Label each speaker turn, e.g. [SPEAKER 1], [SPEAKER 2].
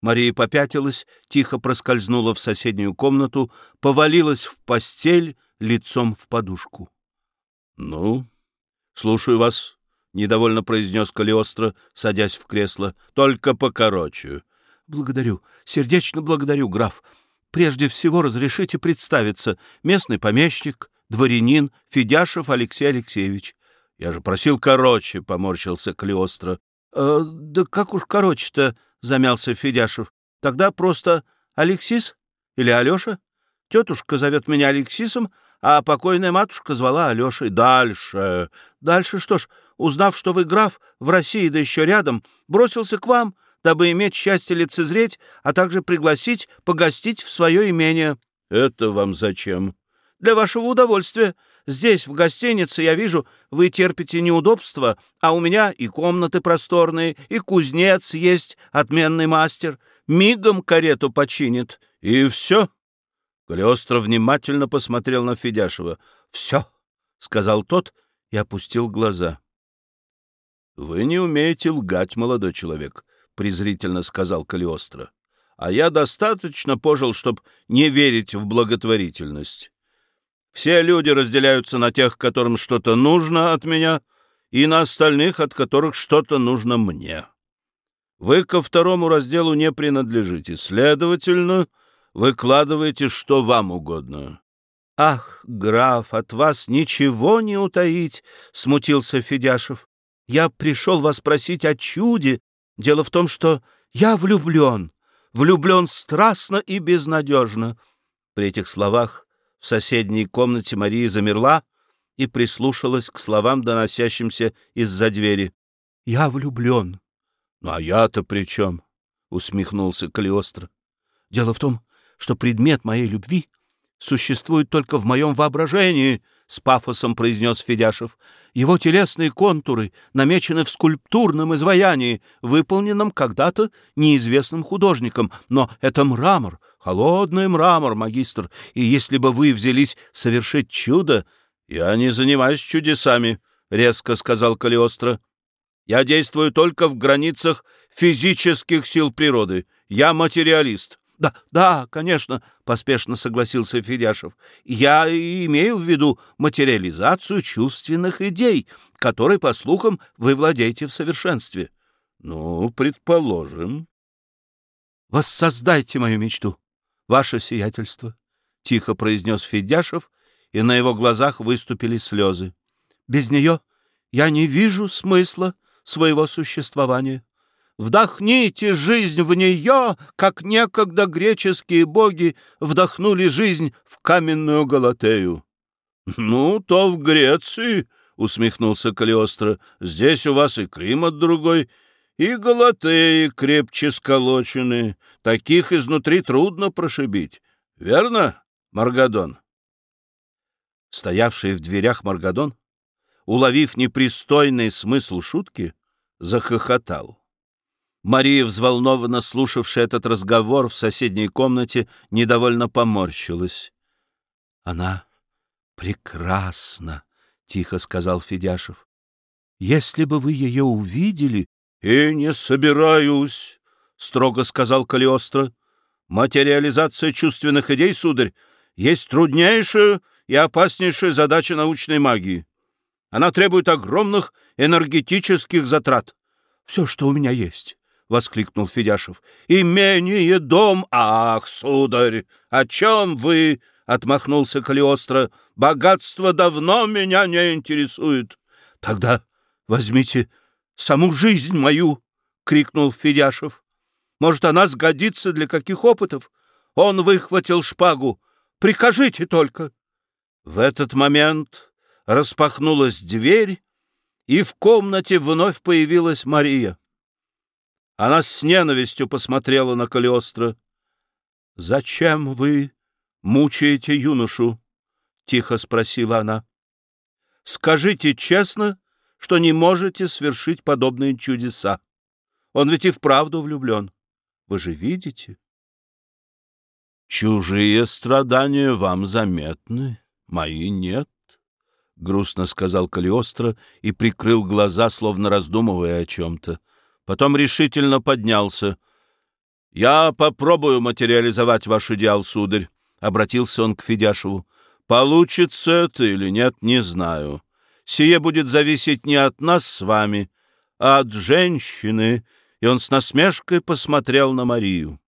[SPEAKER 1] Мария попятилась, тихо проскользнула в соседнюю комнату, повалилась в постель лицом в подушку. — Ну, слушаю вас, — недовольно произнес Калиостро, садясь в кресло. — Только покороче. — Благодарю, сердечно благодарю, граф. Прежде всего разрешите представиться. Местный помещик, дворянин Федяшев Алексей Алексеевич. — Я же просил короче, — поморщился Калиостро. «Э, — Да как уж короче-то, — замялся Федяшев. — Тогда просто Алексис или Алеша? Тетушка зовет меня Алексисом, а покойная матушка звала Алешей. Дальше. Дальше что ж, узнав, что вы граф, в России, да еще рядом, бросился к вам, дабы иметь счастье лицезреть, а также пригласить погостить в свое имение. — Это вам зачем? — Для вашего удовольствия. Здесь, в гостинице, я вижу, вы терпите неудобства, а у меня и комнаты просторные, и кузнец есть, отменный мастер. Мигом карету починит. И все. Калиостро внимательно посмотрел на Федяшева. — Все, — сказал тот и опустил глаза. — Вы не умеете лгать, молодой человек, — презрительно сказал Калиостро. — А я достаточно пожил, чтобы не верить в благотворительность. Все люди разделяются на тех, которым что-то нужно от меня, и на остальных, от которых что-то нужно мне. Вы ко второму разделу не принадлежите, следовательно, выкладывайте, что вам угодно. — Ах, граф, от вас ничего не утаить, — смутился Федяшев. — Я пришел вас просить о чуде. Дело в том, что я влюблен, влюблен страстно и безнадежно. При этих словах в соседней комнате Мария замерла и прислушалась к словам, доносящимся из-за двери. — Я влюблен. — Ну, а я-то при чем? — усмехнулся Калиостро. — Дело в том, что предмет моей любви существует только в моем воображении, — с пафосом произнес Федяшев. Его телесные контуры намечены в скульптурном изваянии, выполненном когда-то неизвестным художником. Но это мрамор, холодный мрамор, магистр, и если бы вы взялись совершить чудо... — Я не занимаюсь чудесами, — резко сказал Калиостро. — Я действую только в границах физических сил природы. Я материалист. — Да, да, конечно, — поспешно согласился Федяшев. — Я имею в виду материализацию чувственных идей, которой, по слухам, вы владеете в совершенстве. — Ну, предположим. — Воссоздайте мою мечту ваше сиятельство, — тихо произнес Федяшев, и на его глазах выступили слезы. — Без нее я не вижу смысла своего существования. Вдохните жизнь в нее, как некогда греческие боги вдохнули жизнь в каменную Галатею. — Ну, то в Греции, — усмехнулся Калиостро, — здесь у вас и климат другой, и галатеи крепче сколочены, таких изнутри трудно прошибить. Верно, Маргадон? Стоявший в дверях Маргадон, уловив непристойный смысл шутки, захохотал. Мария, взволнованно слушавшая этот разговор в соседней комнате, недовольно поморщилась. — Она прекрасна, — тихо сказал Федяшев. — Если бы вы ее увидели, — И не собираюсь, — строго сказал Калиостро. — Материализация чувственных идей, сударь, есть труднейшая и опаснейшая задача научной магии. Она требует огромных энергетических затрат. — Все, что у меня есть, — воскликнул Федяшев. — Имение, дом. Ах, сударь, о чем вы? — отмахнулся Калиостро. — Богатство давно меня не интересует. — Тогда возьмите саму жизнь мою!» — крикнул Федяшев. «Может, она сгодится для каких опытов?» Он выхватил шпагу. «Прикажите только!» В этот момент распахнулась дверь, и в комнате вновь появилась Мария. Она с ненавистью посмотрела на Калиостро. «Зачем вы мучаете юношу?» — тихо спросила она. «Скажите честно, что не можете свершить подобные чудеса. Он ведь и вправду влюблен. Вы же видите? Чужие страдания вам заметны, мои нет, — грустно сказал Калиостро и прикрыл глаза, словно раздумывая о чем-то. Потом решительно поднялся. — «Я попробую материализовать ваш идеал, сударь», — обратился он к Федяшеву. «Получится это или нет, не знаю. Сие будет зависеть не от нас с вами, а от женщины». И он с насмешкой посмотрел на Марию.